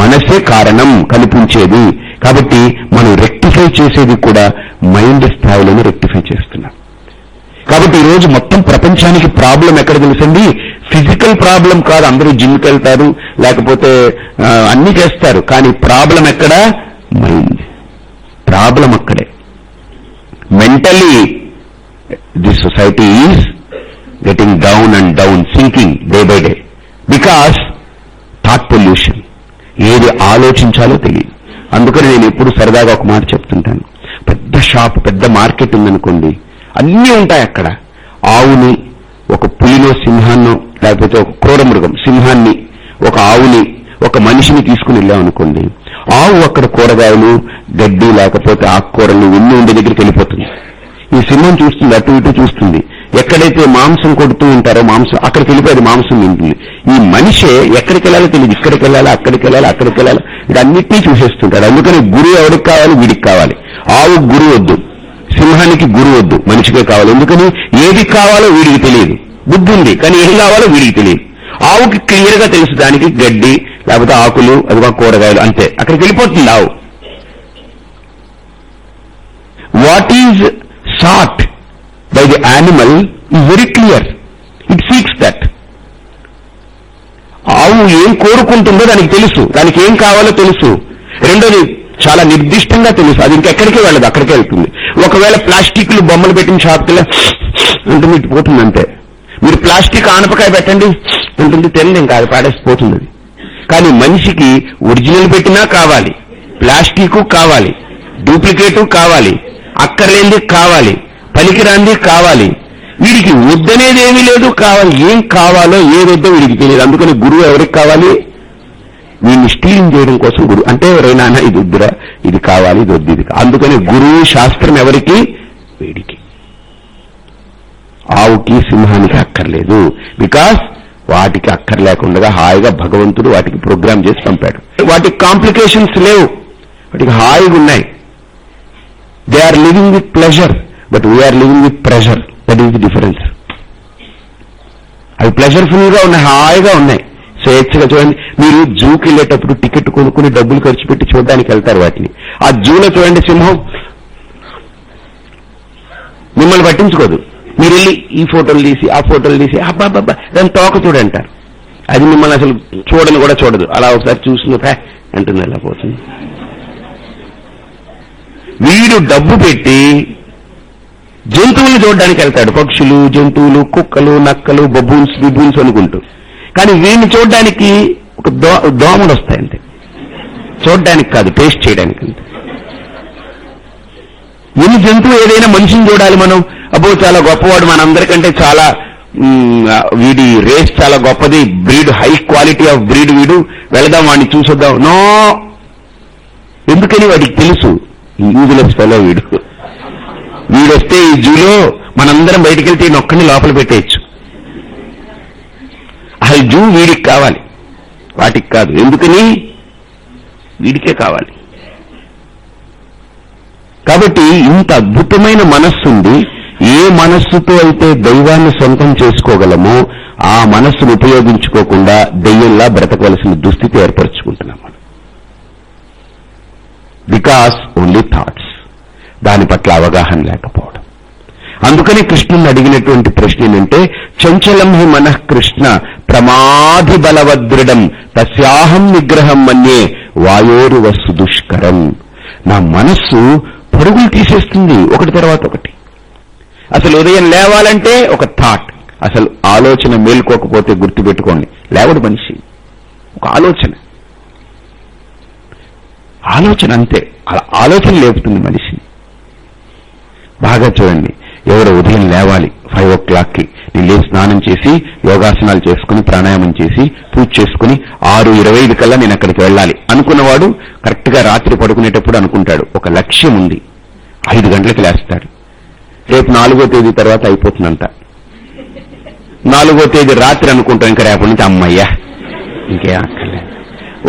మనసే కారణం కనిపించేది కాబట్టి మనం రెక్టిఫై చేసేది కూడా మైండ్ స్థాయిలోనే రెక్టిఫై చేస్తున్నాం కాబట్టి ఈ రోజు మొత్తం ప్రపంచానికి ప్రాబ్లం ఎక్కడ తెలిసింది? ఫిజికల్ ప్రాబ్లం కాదు అందరూ జిమ్కి వెళ్తారు లేకపోతే అన్ని చేస్తారు. కానీ ప్రాబ్లం ఎక్కడ? మైండ్. ప్రాబ్లం అక్కడే. Mentally the society is getting down and down sinking day by day. Because thought pollution ఏది ఆలోచించాలో తెలియదు. అందుకని నేను ఎప్పుడు సరదాగా ఒక మాట చెప్తుంటాను. పెద్ద షాప్ పెద్ద మార్కెట్ ఉందనుకోండి అన్నీ ఉంటాయి అక్కడ. ఆవుని ఒక పులినో సింహాన్నో లేకపోతే ఒక క్రూర మృగం సింహాన్ని ఒక ఆవుని ఒక మనిషిని తీసుకుని వెళ్ళామనుకోండి ఆవు అక్కడ కూరగాయలు గడ్డి లేకపోతే ఆకుకూరలు ఉన్ని ఉండే దగ్గరికి వెళ్ళిపోతుంది. ఈ సింహం చూస్తుంది అటు ఇటు చూస్తుంది. ఎక్కడైతే మాంసం కొడుతూ ఉంటారో మాంసం అక్కడికి వెళ్ళిపోయి మాంసం తింటుంది ఈ మనిషే ఎక్కడికి వెళ్ళాలో తెలియదు. ఇక్కడికి వెళ్ళాలి అక్కడికి వెళ్ళాలి అక్కడికి వెళ్ళాలి. వీటన్నిటినీ చూసేస్తుంటాడు. అందుకని గురువు ఎవరికి కావాలి? వీడికి కావాలి. ఆవు గురువు వద్దు. సింహానికి గురువు వద్దు. మనిషికే కావాలి. ఎందుకని? ఏది కావాలో వీడికి తెలియదు. బుద్ధి ఉంది. కానీ ఏం కావాలో వీడికి తెలియదు. ఆవుకి క్లియర్గా తెలుసు దానికి గడ్డి లేకపోతే ఆకులు అదిగా కూరగాయలు అంతే. అక్కడికి వెళ్ళిపోతుంది ఆవు. What is sought? By the animal is very clear it seeks that ఆవు ఏం కోరుకుంటుందో దానికి తెలుసు. దానికి ఏం కావాలో తెలుసు. రెండోది చాలా నిర్దిష్టంగా తెలుసు. అది ఇంకెక్కడికే వెళ్ళదు అక్కడికే వెళ్తుంది. ఒకవేళ ప్లాస్టిక్లు బొమ్మలు పెట్టిన షాప్కి ఉంటుంది పోతుంది అంతే మీరు ప్లాస్టిక్ ఆనపకాయ పెట్టండి ఉంటుంది తెలియదు ఇంకా అది పాడేసిపోతుంది అది. కానీ మనిషికి ఒరిజినల్ పెట్టినా కావాలి ప్లాస్టిక్ కావాలి డూప్లికేటు కావాలి అక్కర్లేనిది కావాలి. పనికిరాంది కావాలి. వీడికి వద్దనేది ఏమీ లేదు కావాలి. ఏం కావాలో ఏదొద్దో వీడికి తెలియదు. అందుకని గురువు ఎవరికి కావాలి? వీడిని స్టీలింగ్ చేయడం కోసం గురువు. అంటే ఎవరైనా ఇది వద్దురా ఇది కావాలి ఇది వద్దు ఇది అందుకని గురువు శాస్త్రం ఎవరికి? వీడికి. ఆవుకి సింహానికి అక్కర్లేదు. బికాస్ వాటికి అక్కర్లేకుండా హాయిగా భగవంతుడు వాటికి ప్రోగ్రామ్ చేసి పంపాడు. వాటికి కాంప్లికేషన్స్ లేవు. వాటికి హాయిగా ఉన్నాయి they are living with pleasure but we are living with pressure that is the difference అవి ప్లెజర్ఫుల్గా ఉన్నాయి హాయిగా ఉన్నాయి. స్వేచ్ఛగా చూడండి. మీరు జూకి వెళ్ళేటప్పుడు టికెట్ కొనుక్కుని డబ్బులు ఖర్చు పెట్టి చూడడానికి వెళ్తారు వాటిని. ఆ జూలో చూడండి సింహం. మిమ్మల్ని పట్టించుకోదు. మీరు వెళ్ళి ఈ ఫోటోలు తీసి ఆ ఫోటోలు తీసి అబ్బాబ్బా దాని తోక చూడంటారు అది మిమ్మల్ని అసలు చూడని కూడా చూడదు. అలా ఒకసారి చూసిన అంటుంది అలా పోతుంది. వీడు డబ్బు పెట్టి జంతువులు చూడడానికి వెళ్తాడు. పక్షులు జంతువులు కుక్కలు నక్కలు బబూన్స్ బిబూన్స్ అనుకుంటూ. కానీ వీడిని చూడడానికి ఒక దో దోమలు వస్తాయండి చూడడానికి కాదు టేస్ట్ చేయడానికి అంతే. ఎన్ని జంతువు ఏదైనా మనిషిని చూడాలి మనం. అబ్బో చాలా గొప్పవాడు మనందరికంటే చాలా వీడి రేస్ చాలా గొప్పది. Breed high quality of breed వీడు. వెళదాం వాడిని చూసొద్దాం. నో! ఎందుకని వాడికి తెలుసు? యూజ్లెస్ ఫెలో వీడు. వీడొస్తే ఈ జూలో మనందరం బయటికి వెళ్తే ఈయన ఒక్కడిని లోపల పెట్టేయచ్చు. అసలు జూ వీడికి కావాలి. వాటికి కాదు. ఎందుకని? వీడికే కావాలి. కాబట్టి ఇంత అద్భుతమైన మనస్సు ఉంది ఏ మనస్సుతో అయితే దైవాన్ని సొంతం చేసుకోగలమో ఆ మనస్సును ఉపయోగించుకోకుండా దెయ్యంలా బ్రతకవలసిన దుస్థితి ఏర్పరచుకుంటున్నాం మనం. బికాస్ ఓన్లీ థాట్స్ దాని పట్ల అవగాహన లేకపోవడం. అందుకని కృష్ణుని అడిగినటువంటి ప్రశ్న ఏంటంటే చంచలం హి మనః కృష్ణ ప్రమాధి బలవదృఢం తస్యాహం నిగ్రహం మన్యే వాయోరువస్సు దుష్కరం. నా మనస్సు పరుగులు తీసేస్తుంది ఒకటి తర్వాత ఒకటి. అసలు ఉదయం లేవాలంటే ఒక థాట్ అసలు ఆలోచన మేల్కోకపోతే గుర్తుపెట్టుకోండి లేవడు మనిషి. ఒక ఆలోచన. ఆలోచన అంతే. ఆలోచన లేపుతుంది మనిషి. బాగా చూడండి. ఎవరు ఉదయం లేవాలి ఫైవ్ ఓ క్లాక్కి నేను లేచి స్నానం చేసి యోగాసనాలు చేసుకుని ప్రాణాయామం చేసి పూజ చేసుకుని ఆరు ఇరవై ఐదు కల్లా నేను అక్కడికి వెళ్ళాలి. అనుకున్నవాడు కరెక్ట్గా రాత్రి పడుకునేటప్పుడు అనుకుంటాడు. ఒక లక్ష్యం ఉంది. ఐదు గంటలకు లేస్తాడు. రేపు నాలుగో తేదీ తర్వాత అయిపోతుందంట. నాలుగో తేదీ రాత్రి అనుకుంటాం ఇంకా రేపటి నుంచి అమ్మయ్యా ఇంకేం అక్కర్లేదు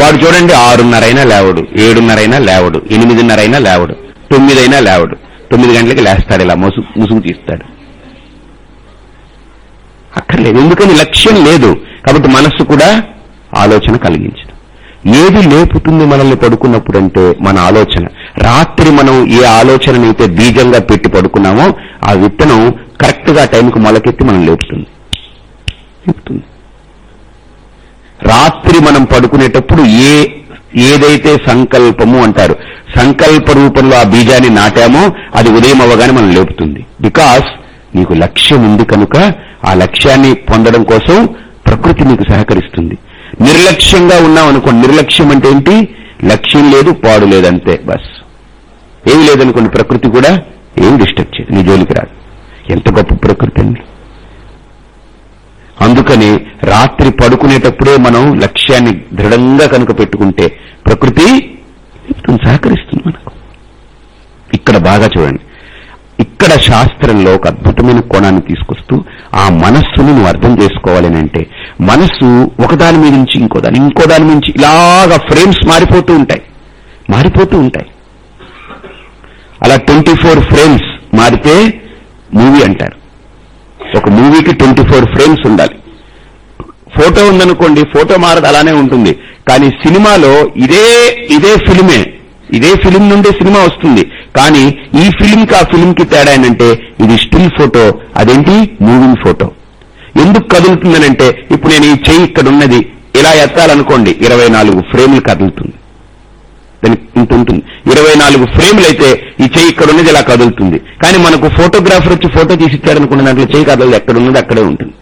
వాడు చూడండి ఆరున్నరైనా లేవడు ఏడున్నరైనా లేవడు ఎనిమిదిన్నరైనా లేవడు తొమ్మిదైనా లేవడు. తొమ్మిది గంటలకి లేస్తాడు ఇలా ముసుగు ముసుగు తీస్తాడు. అక్కర్లేదు ఎందుకని లక్ష్యం లేదు. కాబట్టి మనస్సు కూడా ఆలోచన కలిగించదు. ఏది లేపుతుంది మనల్ని పడుకున్నప్పుడు అంటే మన ఆలోచన. రాత్రి మనం ఏ ఆలోచననైతే బీజంగా పెట్టి పడుకున్నామో ఆ విత్తనం కరెక్ట్గా టైంకు మొలకెత్తి మనం లేపుతుంది. లేపుతుంది. రాత్రి మనం పడుకునేటప్పుడు ఏ ఏదైతే సంకల్పము అంటారు సంకల్ప రూపంలో ఆ బీజాన్ని నాటామో అది ఉదయం అవ్వగానే మనం లేపుతుంది. బికాస్ నీకు లక్ష్యం ఉంది కనుక ఆ లక్ష్యాన్ని పొందడం కోసం ప్రకృతి నీకు సహకరిస్తుంది. నిర్లక్ష్యంగా ఉన్నాం అనుకోండి నిర్లక్ష్యం అంటే ఏంటి? లక్ష్యం లేదు పాడు లేదంతే బస్. ఏమి లేదనుకోండి ప్రకృతి కూడా ఏం డిస్టర్బ్ చేయదు నీ జోలికి రాదు. ఎంత గొప్ప ప్రకృతి అండి. అందుకని రాత్రి చేసుకునేటప్పుడే మనం లక్ష్యాన్ని దృఢంగా కనుక పెట్టుకుంటే ప్రకృతి సహకరిస్తుంది మనకు. ఇక్కడ బాగా చూడండి. ఇక్కడ శాస్త్రంలో ఒక అద్భుతమైన కోణాన్ని తీసుకొస్తూ ఆ మనస్సును నువ్వు అర్థం చేసుకోవాలి అంటే మనస్సు ఒకదాని మీద నుంచి ఇంకో దాని ఇంకో దాని నుంచి ఇలాగా ఫ్రేమ్స్ మారిపోతూ ఉంటాయి. మారిపోతూ ఉంటాయి. అలా ట్వంటీ ఫోర్ ఫ్రేమ్స్ మారితే మూవీ అంటారు. ఒక మూవీకి ట్వంటీ ఫోర్ ఫ్రేమ్స్ ఉండాలి. ఫోటో ఉందనుకోండి ఫోటో మారదు అలానే ఉంటుంది. కానీ సినిమాలో ఇదే ఇదే ఫిలిమే. ఇదే ఫిలిం నుండి సినిమా వస్తుంది. కానీ ఈ ఫిలింకి ఆ ఫిలింకి తేడా ఏంటంటే ఇది స్టిల్ ఫోటో అదేంటి? Moving photo. ఎందుకు కదులుతుందనంటే ఇప్పుడు నేను ఈ చెయ్యి ఇక్కడ ఉన్నది ఇలా ఎత్తాలనుకోండి ఇరవై నాలుగు ఫ్రేములు కదులుతుంది. ఇంత ఉంటుంది. ఇరవై నాలుగు ఫ్రేములు అయితే ఈ చెయ్యి ఇక్కడ ఉన్నది ఇలా కదులుతుంది. కానీ మనకు ఫోటోగ్రాఫర్ వచ్చి ఫోటో తీసిచ్చారనుకున్న దాంట్లో చెయ్యి కదలదు ఎక్కడ ఉన్నది అక్కడే ఉంటుంది.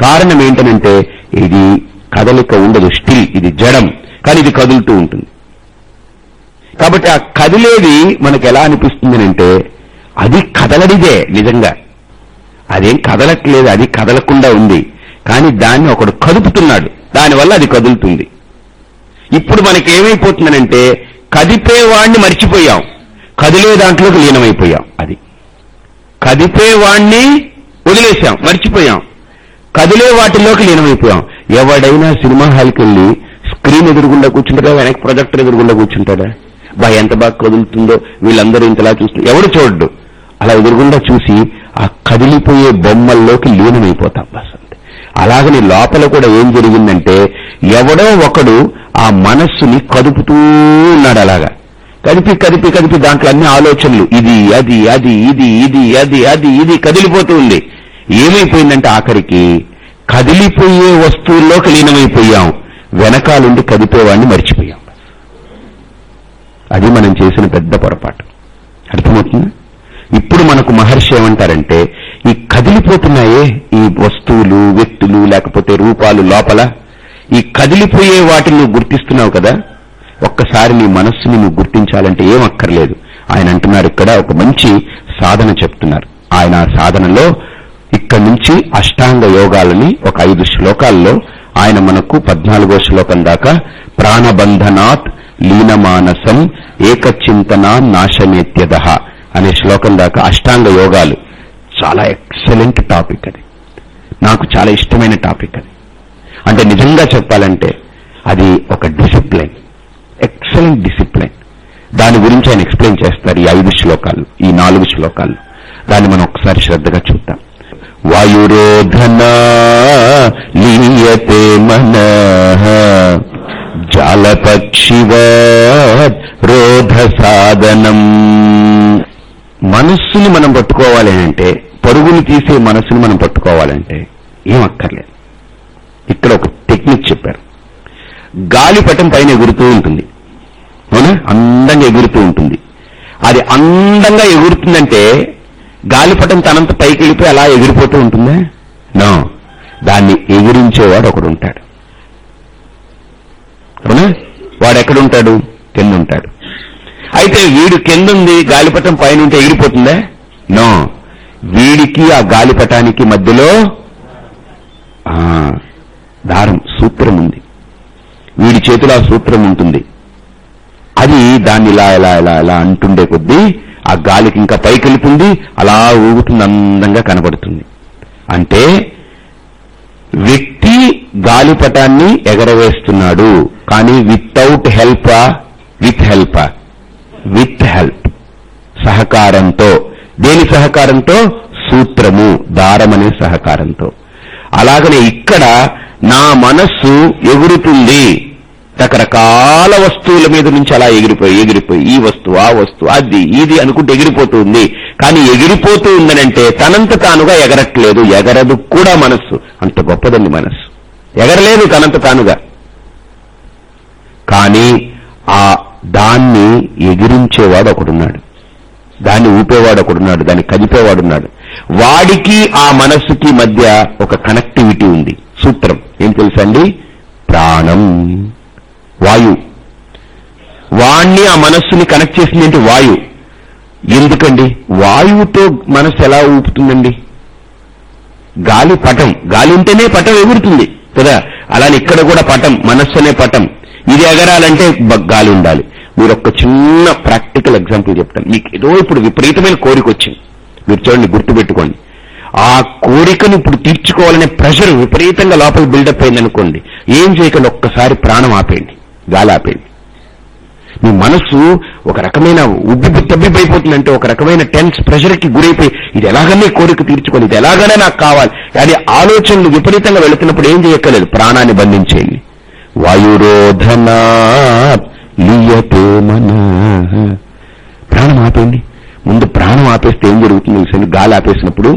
కారణం ఏంటనంటే ఇది కదలిక ఉండదు స్టిల్ ఇది జడం కానీ ఇది కదులుతూ ఉంటుంది. కాబట్టి ఆ కదిలేది మనకు ఎలా అనిపిస్తుంది అది కదలడిదే నిజంగా. అదేం కదలట్లేదు అది కదలకుండా ఉంది. కానీ దాన్ని ఒకడు కదుపుతున్నాడు దానివల్ల అది కదులుతుంది. ఇప్పుడు మనకేమైపోతుందనంటే కదిపేవాణ్ణి మర్చిపోయాం. కదిలే దాంట్లోకి లీనమైపోయాం అది. కదిపేవాణ్ణి వదిలేశాం మర్చిపోయాం. కదిలే వాటిలోకి లీనమైపోయాం. ఎవడైనా సినిమా హాల్కి వెళ్ళి స్క్రీన్ ఎదురుగుండా కూర్చుంటాడా? వెనక్కి ప్రొజెక్టర్ ఎదురుగుండా కూర్చుంటాడా? బా ఎంత బాగా కదులుతుందో వీళ్ళందరూ ఇంతలా చూస్తూ ఎవడు చూడ్డు. అలా ఎదురుగుండా చూసి ఆ కదిలిపోయే బొమ్మల్లోకి లీనమైపోతాం బసంత్. అలాగని లోపల కూడా ఏం జరిగిందంటే ఎవడో ఒకడు ఆ మనస్సుని కదుపుతూ ఉన్నాడు అలాగా. కదిపి కదిపి కదిపి దాంట్లో అన్ని ఆలోచనలు. ఇది అది అది ఇది ఇది అది అది ఇది కదిలిపోతూ ఉంది. ఏమైపోయిందంటే ఆఖరికి కదిలిపోయే వస్తువుల్లోకి లీనమైపోయాం. వెనకాలుండి కదిపేవాడిని మర్చిపోయాం. అది మనం చేసిన పెద్ద పొరపాటు. అర్థమవుతుందా? ఇప్పుడు మనకు మహర్షి ఏమంటారంటే ఈ కదిలిపోతున్నాయే ఈ వస్తువులు వ్యక్తులు లేకపోతే రూపాలు లోపల. ఈ కదిలిపోయే వాటిని నువ్వు గుర్తిస్తున్నావు కదా? ఒక్కసారి నీ మనస్సుని నువ్వు గుర్తించాలంటే ఏం అక్కర్లేదు ఆయన అంటున్నారు ఇక్కడ ఒక మంచి సాధన చెప్తున్నారు. ఆయన సాధనలో ఇక్కడి నుంచి అష్టాంగ యోగాలని ఒక ఐదు శ్లోకాల్లో ఆయన మనకు పద్నాలుగో శ్లోకం దాకా ప్రాణబంధనాత్ లీనమానసం ఏకచింతనా నాశనేత్యద అనే శ్లోకం దాకా అష్టాంగ యోగాలు. చాలా ఎక్సలెంట్ టాపిక్ అది. నాకు చాలా ఇష్టమైన టాపిక్ అది. అంటే నిజంగా చెప్పాలంటే అది ఒక డిసిప్లైన్. Excellent discipline. దాని గురించి ఆయన ఎక్స్ప్లెయిన్ చేస్తారు ఈ ఐదు శ్లోకాలు ఈ నాలుగు శ్లోకాలు. దాన్ని మనం ఒకసారి శ్రద్ధగా చూద్దాం. వాయురోధనా లీయతే మన. జాలపక్షివ రోధ సాధనం మనస్సుని మనం పట్టుకోవాలి అంటే పరుగులు తీసే మనస్సుని మనం పట్టుకోవాలంటే ఏమక్కర్లేదు ఇక్కడ ఒక టెక్నిక్ చెప్పారు. గాలిపటం పైన ఎగురుతూ ఉంటుంది. అవునా? అందంగా ఎగురుతూ ఉంటుంది. అది అందంగా ఎగురుతుందంటే గాలిపటం తనంత పైకి వెళ్ళిపోయి అలా ఎగిరిపోతూ ఉంటుందా? నో దాన్ని ఎగిరించేవాడు ఒకడు ఉంటాడు అవునా? వాడు ఎక్కడుంటాడు కింద ఉంటాడు అయితే వీడు కిందుంది గాలిపటం పైన ఉంటే ఎగిరిపోతుందా? నో వీడికి ఆ గాలిపటానికి మధ్యలో దారం సూత్రం ఉంది వీడి చేతిలో ఆ సూత్రం ఉంటుంది అది దాన్ని ఇలా ఇలా ఇలా ఇలా అంటుండే కొద్దీ ఆ గాలికి ఇంకా పైకి వెళుతుంది అలా ఊగుతుంది అందంగా కనబడుతుంది. అంటే వ్యక్తి గాలిపటాన్ని ఎగరవేస్తున్నాడు. కానీ without help with help with help సహకారంతో. దేని సహకారంతో? సూత్రము దారమనే సహకారంతో. అలాగనే ఇక్కడ నా మనస్సు ఎగురుతుంది. రకరకాల వస్తువుల మీద నుంచి అలా ఎగిరిపోయి ఎగిరిపోయి ఈ వస్తువు ఆ వస్తువు అది ఇది అనుకుంటే ఎగిరిపోతుంది. కానీ ఎగిరిపోతూ ఉందనంటే తనంత తానుగా ఎగరట్లేదు. ఎగరదు కూడా మనస్సు. అంత గొప్పదండి మనస్సు. ఎగరలేదు తనంత తానుగా. కానీ ఆ దాన్ని ఎగిరించేవాడు ఒకడున్నాడు. దాన్ని ఊపేవాడు ఒకడున్నాడు. దాన్ని కదిపేవాడున్నాడు వాడికి ఆ మనస్సుకి మధ్య ఒక కనెక్టివిటీ ఉంది. సూత్రం. ఏం తెలుసండి? ప్రాణం. వాయు. వాణ్ణి ఆ మనస్సుని కనెక్ట్ చేసింది ఏంటి? వాయు. ఎందుకండి? వాయువుతో మనస్సు ఎలా ఊపుతుందండి? గాలి పటం. గాలి ఉంటేనే పటం ఎగురుతుంది కదా? అలానే ఇక్కడ కూడా పటం మనస్సు అనే పటం. ఇది ఎగరాలంటే గాలి ఉండాలి. మీరు ఒక చిన్న ప్రాక్టికల్ ఎగ్జాంపుల్ చెప్తాను. మీకు ఏదో ఇప్పుడు విపరీతమైన కోరిక వచ్చింది. మీరు చూడండి గుర్తుపెట్టుకోండి. ఆ కోరికను ఇప్పుడు తీర్చుకోవాలనే ప్రెషర్ విపరీతంగా లోపల బిల్డప్ అయిందనుకోండి ఏం చేయకండి? ఒక్కసారి ప్రాణం ఆపేయండి. గాలి ఆపేయండి మీ మనస్సు ఒక రకమైన ఉబ్బి తబ్బిపోతుందంటే ఒక రకమైన టెన్స్ ప్రెషర్కి గురైపోయి ఇది ఎలాగనే కోరిక తీర్చుకొని ఇది ఎలాగనే నాకు కావాలి కానీ ఆలోచనలు విపరీతంగా వెళుతున్నప్పుడు ఏం చేయక్కర్లేదు. ప్రాణాన్ని బంధించేయండి. వాయురోధనా లీయతే మన. ప్రాణం ఆపేయండి. ముందు ప్రాణం ఆపేస్తే ఏం జరుగుతుంది తెలుసండి గాలి ఆపేసినప్పుడు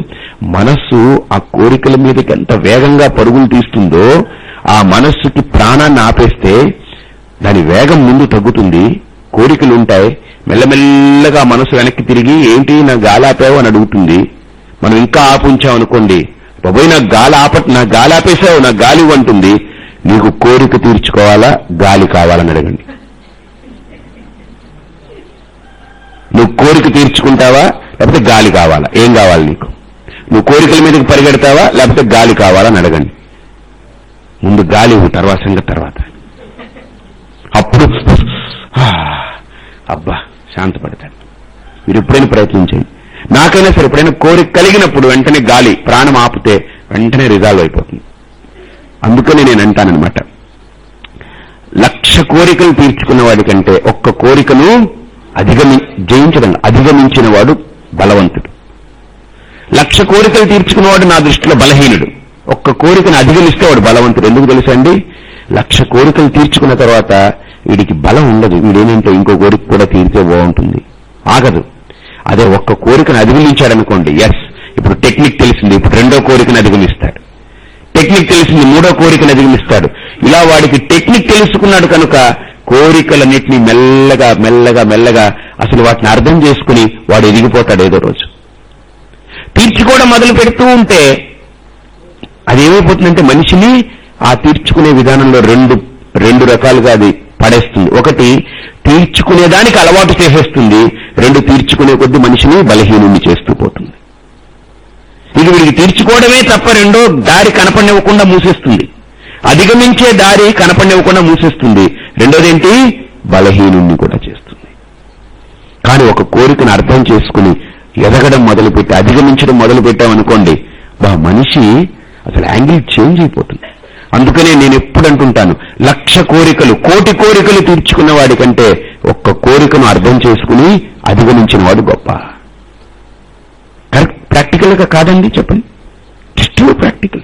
మనస్సు ఆ కోరికల మీదకి ఎంత వేగంగా పరుగులు తీస్తుందో ఆ మనస్సుకి ప్రాణాన్ని ఆపేస్తే దాని వేగం ముందు తగ్గుతుంది కోరికలు ఉంటాయి మెల్లమెల్లగా మనసు వెనక్కి తిరిగి ఏంటి నా గాలి అని అడుగుతుంది. మనం ఇంకా ఆపుంచామనుకోండి బాబోయ్ నా గాలి ఆప నా గాలి ఆపేసావు నా గాలి అంటుంది. నీకు కోరిక తీర్చుకోవాలా? గాలి కావాలని అడగండి. నువ్వు కోరిక తీర్చుకుంటావా? లేకపోతే గాలి కావాలా? ఏం కావాలి నీకు? నువ్వు కోరికల మీదకి పరిగెడతావా? లేకపోతే గాలి కావాలని అడగండి. ముందు గాలి తర్వాత సంగతి తర్వాత. అప్పుడు అబ్బా శాంతపడతాడు. మీరు ఎప్పుడైనా ప్రయత్నించండి. నాకైనా సరే ఎప్పుడైనా కోరిక కలిగినప్పుడు వెంటనే గాలి ప్రాణం ఆపితే వెంటనే రిజాల్వ్ అయిపోతుంది. అందుకని నేను అంటానమాట లక్ష కోరికలు తీర్చుకున్న వాడికంటే ఒక్క కోరికను అధిగమి జయించడం అధిగమించిన వాడు బలవంతుడు. లక్ష కోరికలు తీర్చుకున్నవాడు నా దృష్టిలో బలహీనుడు. ఒక్క కోరికను అధిగమిస్తే వాడు బలవంతుడు. ఎందుకు తెలుసండి లక్ష కోరికలు తీర్చుకున్న తర్వాత వీడికి బలం ఉండదు. వీడేమంటే ఇంకో కోరిక కూడా తీరితే బాగుంటుంది. ఆగదు. అదే ఒక్క కోరికను అధిగమించాడనుకోండి ఎస్ ఇప్పుడు టెక్నిక్ తెలిసింది. ఇప్పుడు రెండో కోరికను అధిగమిస్తాడు. టెక్నిక్ తెలిసింది మూడో కోరికను అధిగమిస్తాడు. ఇలా వాడికి టెక్నిక్ తెలుసుకున్నాడు కనుక కోరికలన్నింటినీ మెల్లగా మెల్లగా మెల్లగా అసలు వాటిని అర్థం చేసుకుని వాడు ఎదిగిపోతాడు ఏదో రోజు. తీర్చుకోవడం మొదలు పెడుతూ ఉంటే అదేమైపోతుందంటే మనిషిని ఆ తీర్చుకునే విధానంలో రెండు రెండు రకాలుగా అది పడేస్తుంది. ఒకటి తీర్చుకునేదానికి అలవాటు చేసేస్తుంది. రెండు తీర్చుకునే కొద్ది మనిషిని బలహీనుని చేస్తూ పోతుంది. ఇది వీడికి తీర్చుకోవడమే తప్ప రెండో దారి కనపడివ్వకుండా మూసేస్తుంది. అధిగమించే దారి కనపడివ్వకుండా మూసేస్తుంది. రెండోదేంటి? బలహీనుణ్ణి కూడా చేస్తుంది. కానీ ఒక కోరికను అర్థం చేసుకుని ఎదగడం మొదలుపెట్టి అధిగమించడం మొదలు పెట్టామనుకోండి బా మనిషి అసలు యాంగిల్ చేంజ్ అయిపోతుంది. అందుకనే నేను ఎప్పుడు అంటుంటాను లక్ష కోరికలు కోటి కోరికలు తీర్చుకున్న వాడికంటే ఒక్క కోరికను అర్థం చేసుకుని అధిగమించిన వాడు గొప్ప. ప్రాక్టికల్గా కాదండి చెప్పండి. జస్ట్ ప్రాక్టికల్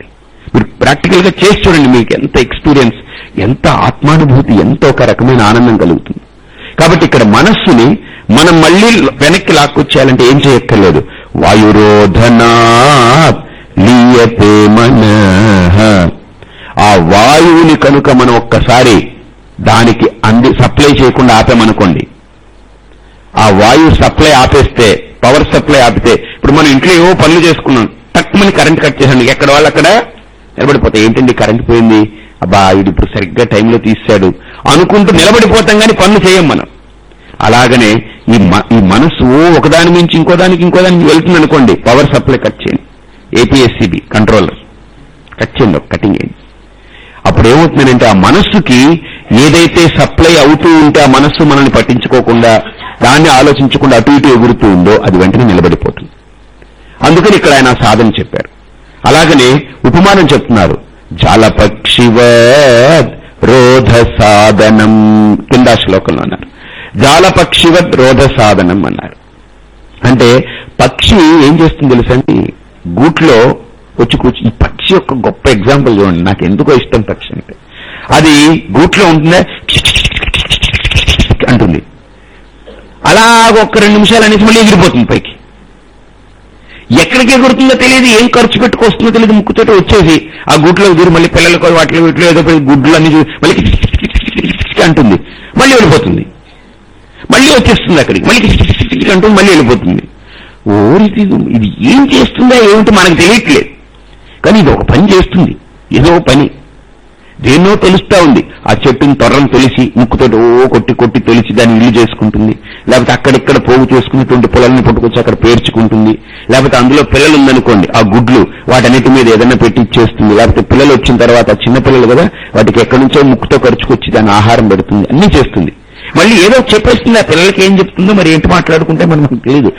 మీరు ప్రాక్టికల్గా చేసి చూడండి మీకు ఎంత ఎక్స్పీరియన్స్ ఎంత ఆత్మానుభూతి ఎంత ఒక రకమైన ఆనందం కలుగుతుంది. కాబట్టి ఇక్కడ మనస్సుని మనం మళ్ళీ వెనక్కి లాక్కొచ్చేయాలంటే ఏం చేయక్కర్లేదు. వాయురోధనా లీయతే మన ఆ వాయువుని కనుక మనం ఒక్కసారి దానికి అంది సప్లై చేయకుండా ఆపామనుకోండి. ఆ వాయువు సప్లై ఆపేస్తే పవర్ సప్లై ఆపితే ఇప్పుడు మనం ఇంట్లో ఏవో పనులు చేసుకున్నాం తక్కువని కరెంట్ కట్ చేశాను ఎక్కడ వాళ్ళు అక్కడ నిలబడిపోతాయి. ఏంటండి కరెంట్ పోయింది? అబ్బా ఇది ఇప్పుడు సరిగ్గా టైంలో తీశాడు అనుకుంటూ నిలబడిపోతాం కానీ పనులు చేయం మనం. అలాగనే ఈ ఈ మనసు ఒకదాని మించి ఇంకో దానికి ఇంకో దానికి వెళ్తుంది అనుకోండి పవర్ సప్లై కట్ చేయండి. ఏపీఎస్సీబీ కంట్రోలర్ కట్ చేయండి కటింగ్ చేయండి. అప్పుడు ఏమవుతుందంటే ఆ మనస్సుకి ఏదైతే సప్లై అవుతూ ఉంటే ఆ మనస్సు మనల్ని పట్టించుకోకుండా దాన్ని ఆలోచించకుండా అటు ఇటు ఎగురుతూ ఉందో అది వెంటనే నిలబడిపోతుంది. అందుకని ఇక్కడ ఆయన సాధన చెప్పారు. అలాగనే ఉపమానం చెప్తున్నారు. జాలపక్షివ రోధ సాధనం కింద శ్లోకంలో అన్నారు. జాలపక్షివ రోధ సాధనం అన్నారు. అంటే పక్షి ఏం చేస్తుంది తెలుసండి గూట్లో వచ్చి కూర్చు ఈ పక్షి యొక్క గొప్ప ఎగ్జాంపుల్ చూడండి. నాకు ఎందుకో ఇష్టం పక్షి అంటే అది గూట్లో ఉంటుందా అంటుంది. అలా ఒక రెండు నిమిషాలు అనేసి మళ్ళీ ఎగిరిపోతుంది పైకి. ఎక్కడికి ఎగురుతుందో తెలియదు ఏం ఖర్చు పెట్టుకొస్తుందో తెలియదు ముక్కుతోటి వచ్చేసి ఆ గుడ్లో దూరం మళ్ళీ పిల్లలకు వాటిలో వీటిలో ఏదో గుడ్లు అన్ని మళ్ళీ అంటుంది. మళ్ళీ వెళ్ళిపోతుంది. మళ్ళీ వచ్చేస్తుంది అక్కడికి. మళ్ళీ అంటుంది మళ్ళీ వెళ్ళిపోతుంది. ఓరి ఇది ఏం చేస్తుందా ఏమిటి మనకు తెలియట్లేదు. కానీ ఇది ఒక పని చేస్తుంది. ఏదో పని. దేన్నో తెలుస్తూ ఉంది. ఆ చెట్టుని తొర్రను తొలిసి ముక్కుతో ఓ కొట్టి కొట్టి తొలిసి దాన్ని ఇల్లు చేసుకుంటుంది. లేకపోతే అక్కడిక్కడ పోగు చేసుకున్నటువంటి పొలాలని పట్టుకొచ్చి అక్కడ పేర్చుకుంటుంది. లేకపోతే అందులో పిల్లలు ఉందనుకోండి ఆ గుడ్లు వాటన్నిటి మీద ఏదైనా పెట్టి ఇచ్చేస్తుంది. లేకపోతే పిల్లలు వచ్చిన తర్వాత చిన్నపిల్లలు కదా వాటికి ఎక్కడి నుంచో ముక్కుతో ఖర్చుకొచ్చి దాన్ని ఆహారం పెడుతుంది. అన్ని చేస్తుంది. మళ్ళీ ఏదో చెప్పేస్తుంది ఆ పిల్లలకి ఏం చెప్తుందో మరి ఏంటి మాట్లాడుకుంటే మనకు తెలియదు.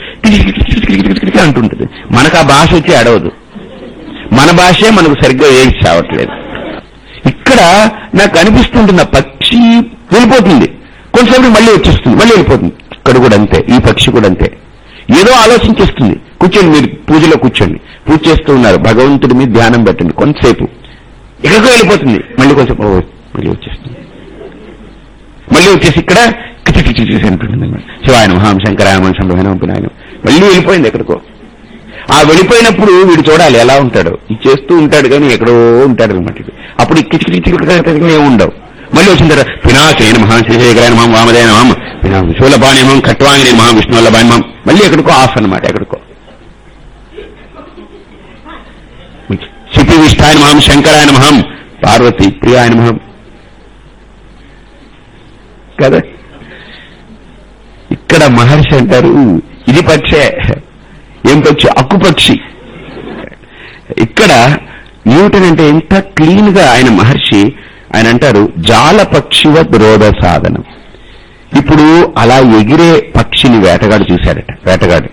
అంటుంటుంది. మనకు ఆ భాష వచ్చి అడవదు మన భాషే మనకు సరిగ్గా ఏది చావట్లేదు. ఇక్కడ నాకు అనిపిస్తుంటున్న పక్షి వెళ్ళిపోతుంది. కొంచెంసేపు మళ్ళీ వచ్చేస్తుంది మళ్ళీ వెళ్ళిపోతుంది. ఇక్కడ కూడా అంతే ఈ పక్షి కూడా అంతే. ఏదో ఆలోచించేస్తుంది కూర్చోండి మీరు పూజలో కూర్చోండి. పూజ చేస్తూ ఉన్నారు. భగవంతుడి మీద ధ్యానం పెట్టండి కొంతసేపు. ఎక్కడికో వెళ్ళిపోతుంది. మళ్ళీ కొంచెం మళ్ళీ వచ్చేస్తుంది. మళ్ళీ వచ్చేసి ఇక్కడ అంటుంది శివాయన మహాం శంకరాయన సంభవన ఆయన మళ్ళీ వెళ్ళిపోయింది ఎక్కడికో ఆ వెళ్ళిపోయినప్పుడు వీడు చూడాలి ఎలా ఉంటాడు. ఇది చేస్తూ ఉంటాడు కానీ ఎక్కడో ఉంటాడు అనమాట అప్పుడు కిచికిచి ఉండవు. మళ్ళీ వచ్చిన తర్వాత పినాకేన మహా శ్రీశేఖరాయన మహం వామదేన మహం పినా శూలపాణి మాం కట్వాంగిని మహం విష్ణువల్లభాని మహం మళ్ళీ ఎక్కడికో ఆఫ్ అనమాట ఎక్కడికో. శిపి విష్ఠాయన మహం శంకరాయన మహం పార్వతి ప్రియాయన మహం కదా? ఇక్కడ మహర్షి అంటారు ఇది పక్షే. ఏం పక్షి? అక్కుపక్షి ఇక్కడ న్యూటన్ అంటే ఎంత క్లీన్గా ఆయన మహర్షి ఆయన అంటారు జాల పక్షివత్ రోధ సాధనం. ఇప్పుడు అలా ఎగిరే పక్షిని వేటగాడు చూశాడట వేటగాడు.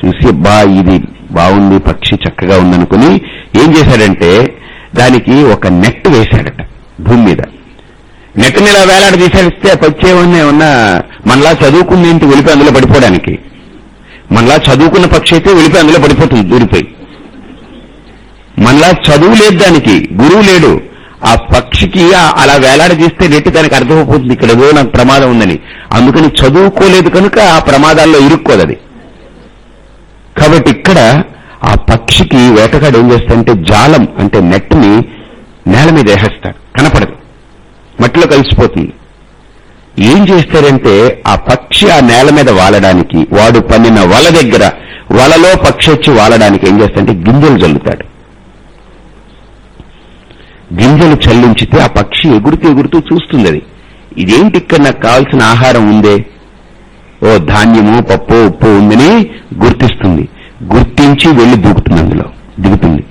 చూసి బా ఇది బాగుంది పక్షి చక్కగా ఉందనుకుని ఏం చేశాడంటే దానికి ఒక నెట్ వేశాడట భూమి మీద. నెట్ మీద వేలాడ తీసేస్తే పచ్చి ఏమన్నా మనలా చదువుకునేంటి వెలిపి అందులో పడిపోవడానికి. మనలా చదువుకున్న పక్షి అయితే వెళ్ళిపోయి అందులో పడిపోతుంది దూరిపోయి. మనలా చదువు లేదు దానికి గురువు లేడు. ఆ పక్షికి అలా వేలాడదీస్తే నెట్టి దానికి అర్థమైపోతుంది ఇక్కడ ఏదో నాకు ప్రమాదం ఉందని. అందుకని చదువుకోలేదు కనుక ఆ ప్రమాదాల్లో ఇరుక్కోదది కాబట్టి ఇక్కడ ఆ పక్షికి వేటగాడు ఏం చేస్తాడంటే జాలం అంటే నెట్ని నేల మీద వేసేస్తాడు. కనపడదు. మట్టిలో కలిసిపోతుంది. ఏం చేస్తారంటే ఆ పక్షి ఆ నేల మీద వాలడానికి వాడు పన్నిన వల దగ్గర వలలో పక్షి వచ్చి వాలడానికి ఏం చేస్తాడంటే గింజలు చల్లుతాడు. గింజలు చల్లించితే ఆ పక్షి ఎగురుతూ ఎగురుతూ చూస్తుంది అది ఇదేంటి ఇక్కడ నాకు కావాల్సిన ఆహారం ఉందే? ఓ ధాన్యము పప్పు ఉప్పు ఉందని గుర్తిస్తుంది. గుర్తించి వెళ్ళి దూకుతుంది అందులో దిగుతుంది.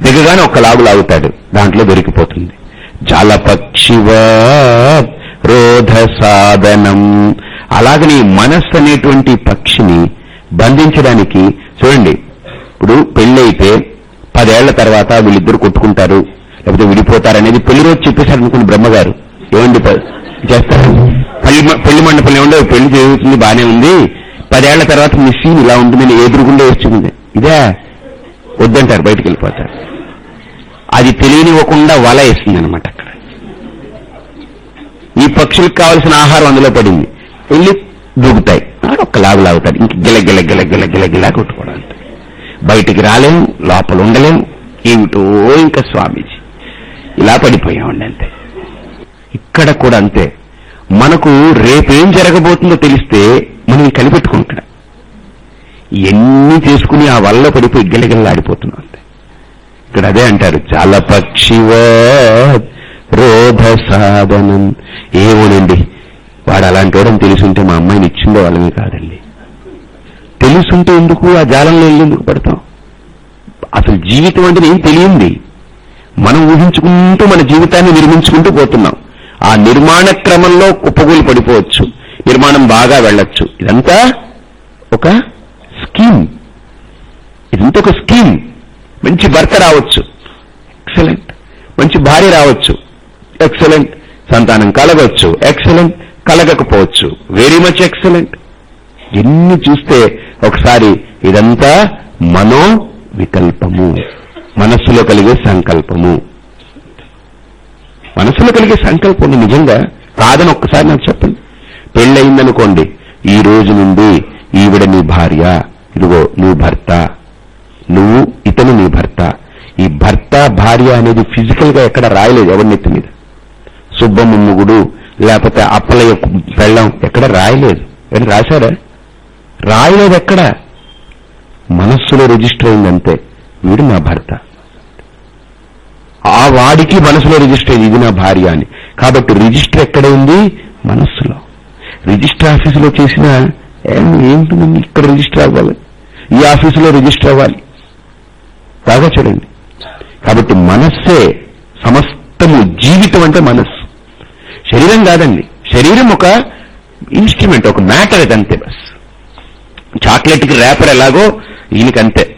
దిగగానే ఒక లాగు లాగుతాడు దాంట్లో దొరికిపోతుంది. జాలపక్షివా రోధ సాధనం అలాగని మనస్సు అనేటువంటి పక్షిని బంధించడానికి చూడండి ఇప్పుడు పెళ్ళైతే పదేళ్ళ తర్వాత వీళ్ళిద్దరు కొట్టుకుంటారు లేకపోతే విడిపోతారనేది పెళ్ళి రోజు చెప్పేశారు అనుకుని బ్రహ్మగారు. ఏమండి చేస్తారు? పెళ్ళి పెళ్ళి మండపంలో ఏమండి పెళ్ళి జరుగుతుంది బానే ఉంది. పదేళ్ళ తర్వాత మీ సీన్ ఇలా ఉంటుందని ఎదురుగుండా వేస్తుంది ఇదే వద్దంటారు బయటకు వెళ్ళిపోతారు. అది తెలియనివ్వకుండా వల వేస్తుంది అనమాట అక్కడ. ఈ పక్షులకు కావలసిన ఆహారం అందులో పడింది. వెళ్ళి దూకుతాయి. ఒక్క లాగు లాగుతాడు ఇంక గిల గిల గిల గిల గిల గిలా కొట్టుకోవడం బయటికి రాలేం లోపల ఉండలేం. ఏమిటో ఇంకా స్వామీజీ. ఇలా పడిపోయామండి అంతే. ఇక్కడ కూడా అంతే. మనకు రేపేం జరగబోతుందో తెలిస్తే మనం కనిపెట్టుకుంటున్నాం ఎన్ని చేసుకుని ఆ వల్ల పడిపోయి గిలగిల్లాడిపోతున్నాం అంతే. ఇక్కడ అదే అంటారు చాలా పక్షివా రోధ సాధనం ఏమోనండి వాడు అలాంటి వాడని తెలుసుంటే మా అమ్మాయిని ఇచ్చిందో వాళ్ళమే కాదండి. తెలుసుంటే ఎందుకు ఆ జాలంలో ఎందుకు పడతాం? అసలు జీవితం అంటే ఏం తెలియంది? మనం ఊహించుకుంటూ మన జీవితాన్ని నిర్మించుకుంటూ పోతున్నాం. ఆ నిర్మాణ క్రమంలో కుప్పగూలు పడిపోవచ్చు. నిర్మాణం బాగా వెళ్ళొచ్చు. ఇదంతా ఒక స్కీమ్. ఇదంతా ఒక స్కీమ్. మంచి భర్త రావచ్చు. ఎక్సలెంట్. మంచి భార్య రావచ్చు. ఎక్సలెంట్ సంతానం కలగవచ్చు ఎక్సలెంట్ కలగకపోవచ్చు. వెరీ మచ్ ఎక్సలెంట్ ఎన్ని చూస్తే ఒకసారి ఇదంతా మనో వికల్పము మనస్సులో కలిగే సంకల్పము. మనసులో కలిగే సంకల్పం నిజంగా కాదని ఒక్కసారి నాకు చెప్పండి. పెళ్ళయిందనుకోండి ఈ రోజు నుండి ఈవిడ నీ భార్య ఇదిగో నువ్వు భర్త నువ్వు ఇతను నీ భర్త. ఈ భర్త భార్య అనేది ఫిజికల్గా ఎక్కడ రాయలేదు ఎవరినెత్తి మీద. సుబ్బమ్మముగుడు లేకపోతే అప్పలయ్య పెళ్ళం ఎక్కడ రాయలేదు. అని రాశారా రాయలేదు ఎక్కడ మనస్సులో రిజిస్టర్ అయిందంతే. వీడు నా భర్త. ఆ వాడికి మనసులో రిజిస్టర్ అయింది. ఇది నా భార్య అని. కాబట్టి రిజిస్టర్ ఎక్కడ ఉంది? మనస్సులో. రిజిస్టర్ ఆఫీసులో చేసిన ఏంటి ఇక్కడ రిజిస్టర్ అవ్వాలి? ఈ ఆఫీసులో రిజిస్టర్ అవ్వాలి. బాగా చూడండి. కాబట్టి మనస్సే సమస్తము జీవితం అంటే మనస్సు. శరీరం కాదండి. శరీరం ఒక ఇన్స్ట్రుమెంట్ ఒక మ్యాటర్ అది అంతే బస్. చాక్లెట్కి ర్యాపర్ ఎలాగో ఈయనకంతే.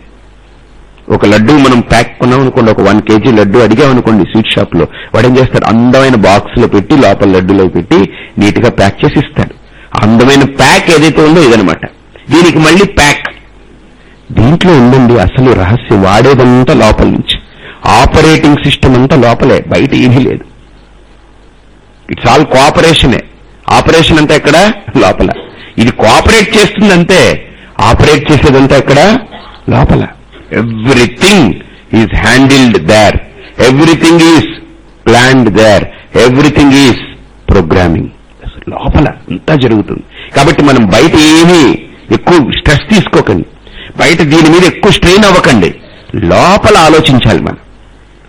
ఒక లడ్డు మనం ప్యాక్ కొన్నాం అనుకోండి ఒక వన్ కేజీ లడ్డు అడిగామనుకోండి స్వీట్ షాప్లో. వాడు ఏం చేస్తాడు? అందమైన బాక్స్లో పెట్టి లోపల లడ్డులో పెట్టి నీట్గా ప్యాక్ చేసి ఇస్తాడు. అందమైన ప్యాక్ ఏదైతే ఉందో ఇదనమాట. దీనికి మళ్ళీ ప్యాక్ దీంట్లో ఉందండి అసలు రహస్యం. వాడేదంతా లోపల నుంచి. ఆపరేటింగ్ సిస్టమ్ అంతా లోపలే. బయట ఏమీ లేదు. It's all కోఆపరేషనే. ఆపరేషన్ అంతా ఎక్కడ? లోపల. ఇది కోఆపరేట్ చేస్తుందంటే ఆపరేట్ చేసేదంతా ఎక్కడ? లోపల. Everything is handled there. Everything is planned there. Everything is programming. లోపల అంతా జరుగుతుంది. కాబట్టి మనం బయట ఏమీ ఎక్కువ స్ట్రెస్ తీసుకోకండి. బయట దీని మీద ఎక్కువ స్ట్రెయిన్ అవ్వకండి. లోపల ఆలోచించాలి మనం.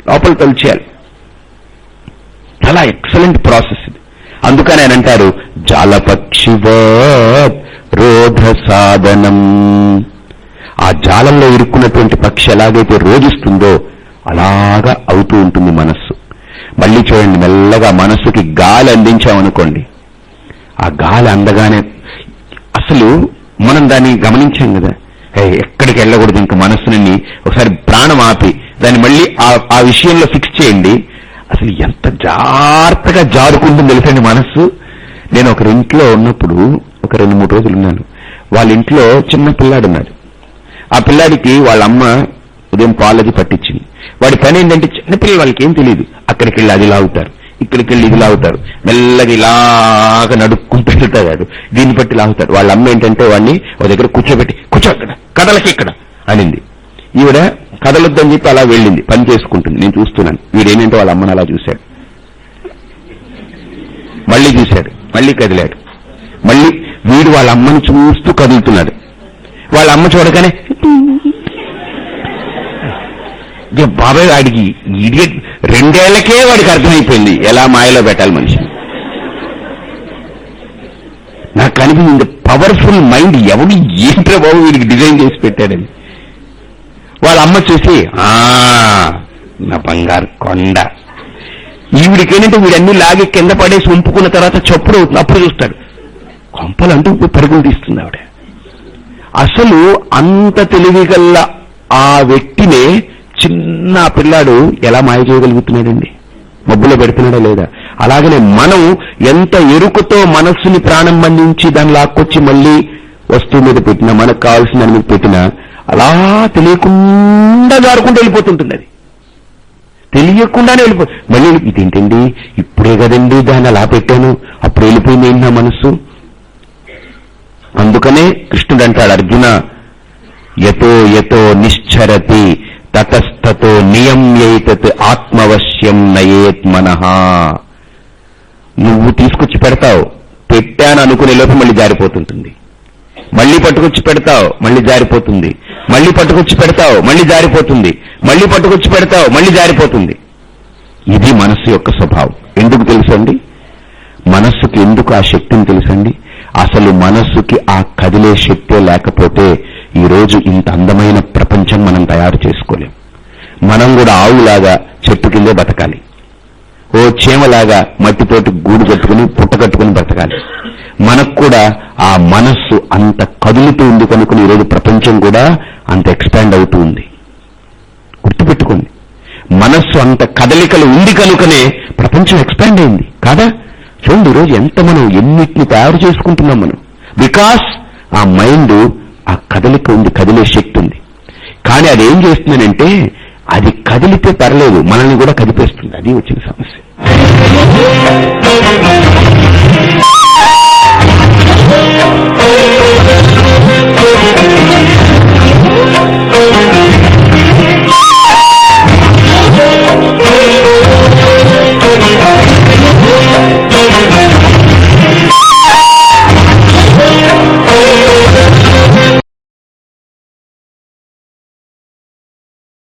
లోపల తలిచేయాలి. చాలా ఎక్సలెంట్ ప్రాసెస్ ఇది. అందుకని ఆయన అంటారు జాలపక్షివ రోధ సాధనం. ఆ జాలంలో ఇరుక్కున్నటువంటి పక్షి ఎలాగైతే రోధిస్తుందో అలాగా అవుతూ ఉంటుంది మనస్సు. మళ్ళీ చూడండి మెల్లగా మనస్సుకి గాలి అందించామనుకోండి. ఆ గాలి అందగానే అసలు మనం దాన్ని గమనించాం కదా. ఎక్కడికి వెళ్ళకూడదు ఇంక మనస్సుని ఒకసారి ప్రాణం ఆపి దాన్ని మళ్ళీ ఆ విషయంలో ఫిక్స్ చేయండి. అసలు ఎంత జాగ్రత్తగా జారుకుంటుంది తెలుసండి మనస్సు. నేను ఒకరి ఇంట్లో ఉన్నప్పుడు ఒక రెండు మూడు రోజులు ఉన్నాను. వాళ్ళ ఇంట్లో చిన్న పిల్లాడు ఉన్నాడు. ఆ పిల్లాడికి వాళ్ళ అమ్మ ఉదయం పాలది పట్టించింది. వాడి పని ఏంటంటే చిన్నపిల్లలు వాళ్ళకి ఏం తెలియదు అక్కడికి వెళ్ళి అది లాగుతారు ఇక్కడికి వెళ్ళి ఇది లాగుతారు మెల్లగా ఇలాగా నడుక్కుంటూ వెళ్తాడు దీన్ని బట్టి లాగుతాడు వాళ్ళ అమ్మ ఏంటంటే వాడిని ఒక దగ్గర కూర్చోబెట్టి కూర్చో అక్కడ. కథలకి ఇక్కడ. అనింది. ఈవిడ కదలొద్దని చెప్పి అలా వెళ్ళింది. పని చేసుకుంటుంది. నేను చూస్తున్నాను. వీడేంటంటే వాళ్ళ అమ్మని అలా చూశాడు. మళ్ళీ చూశాడు. మళ్ళీ కదిలాడు. మళ్ళీ వీడు వాళ్ళ అమ్మని చూస్తూ కదులుతున్నాడు. వాళ్ళ అమ్మ చూడగానే బాబాయ్ వాడికి ఇడియట్ రెండేళ్ళకే వాడికి అర్థమైపోయింది. ఎలా మాయలో పెట్టాలి మనిషి? నాకు కనిపించింది పవర్ఫుల్ మైండ్ ఎవడు ఏంట్రా బాబు వీడికి డిజైన్ చేసి పెట్టాడని? వాళ్ళ అమ్మ చూసి ఆ నా బంగారు కొండ. ఈవిడికేంటంటే వీడన్నీ లాగి కింద పడేసి ఉంపుకున్న తర్వాత చప్పుడు అవుతుంది. అప్పుడు చూస్తాడు కొంపలు అంటూ పరుగులు తీస్తుంది ఆవిడ. అసలు అంత తెలివిగల్ల ఆ వ్యక్తినే చిన్న పిల్లాడు ఎలా మాయ చేయగలుగుతున్నాడండి? మబ్బులో పెడుతున్నాడా లేదా? అలాగనే మనం ఎంత ఎరుకతో మనస్సుని ప్రాణం బంధించి దాన్ని లాక్కొచ్చి మళ్ళీ వస్తువు మీద పెట్టినా మనకు కావాల్సిన దాని మీద పెట్టినా అలా తెలియకుండా జారుకుంటూ వెళ్ళిపోతుంటుంది అది. తెలియకుండానే వెళ్ళిపో మళ్ళీ ఇదేంటండి? ఇప్పుడే కదండి దాన్ని అలా పెట్టాను. అప్పుడు వెళ్ళిపోయింది నా మనస్సు? అందుకనే కృష్ణుడు అంటాడు అర్జున యతో యతో నిశ్చరతి తతస్థతో నియమ్యైతత్ ఆత్మవశ్యం నయేత్ మనహ నువ్వు తీసుకొచ్చి పెడతావు. పెట్టాను అనుకునే లోపు మళ్ళీ జారిపోతుంటుంది. మళ్ళీ పట్టుకొచ్చి పెడతావు మళ్ళీ జారిపోతుంది. మళ్ళీ పట్టుకొచ్చి పెడతావు మళ్ళీ జారిపోతుంది. మళ్ళీ పట్టుకొచ్చి పెడతావు మళ్ళీ జారిపోతుంది. ఇది మనస్సు యొక్క స్వభావం. ఎందుకు తెలుసండి? మనస్సుకి ఎందుకు ఆ శక్తిని తెలుసండి? అసలు మనస్సుకి ఆ కదిలే శక్తే లేకపోతే ఈ రోజు ఇంత అందమైన ప్రపంచం మనం తయారు చేసుకోలేం. మనం కూడా ఆవులాగా చెట్టు కిందే బతకాలి. ఓ చీమలాగా మట్టితోటి గూడు కట్టుకుని పుట్ట కట్టుకుని బ్రతకాలి. మనకు కూడా ఆ మనస్సు అంత కదులుతూ ఉంది కనుక ఈరోజు ప్రపంచం కూడా అంత ఎక్స్పాండ్ అవుతూ ఉంది. గుర్తుపెట్టుకోండి. మనస్సు అంత కదలికలు ఉంది కనుకనే ప్రపంచం ఎక్స్పాండ్ అయింది. కాదా? చూడండి ఈరోజు ఎంత మనం ఎన్నిటిని తయారు చేసుకుంటున్నాం మనం. బికాస్ ఆ మైండ్ ఆ కదలిక ఉంది కదిలే శక్తి ఉంది. కానీ అది ఏం చేస్తుందనంటే అది కదిలితే పర్లేదు మనల్ని కూడా కదిపేస్తుంది. అది వచ్చిన సమస్య.